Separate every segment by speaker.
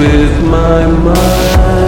Speaker 1: with my mind.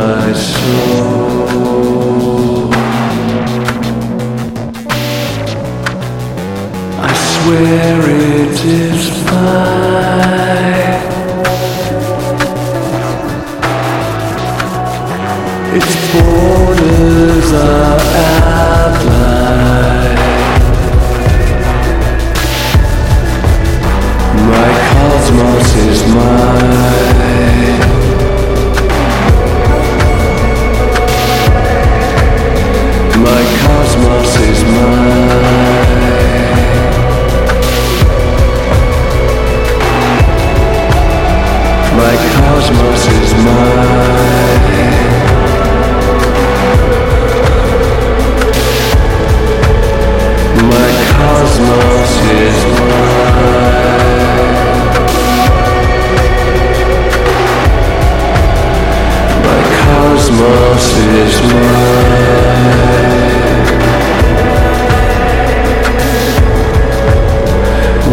Speaker 1: My soul. I swear it is fine. Its borders are outlined. cosmos is mine. My cosmos is mine. My cosmos is mine.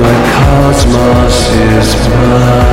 Speaker 1: My cosmos is mine.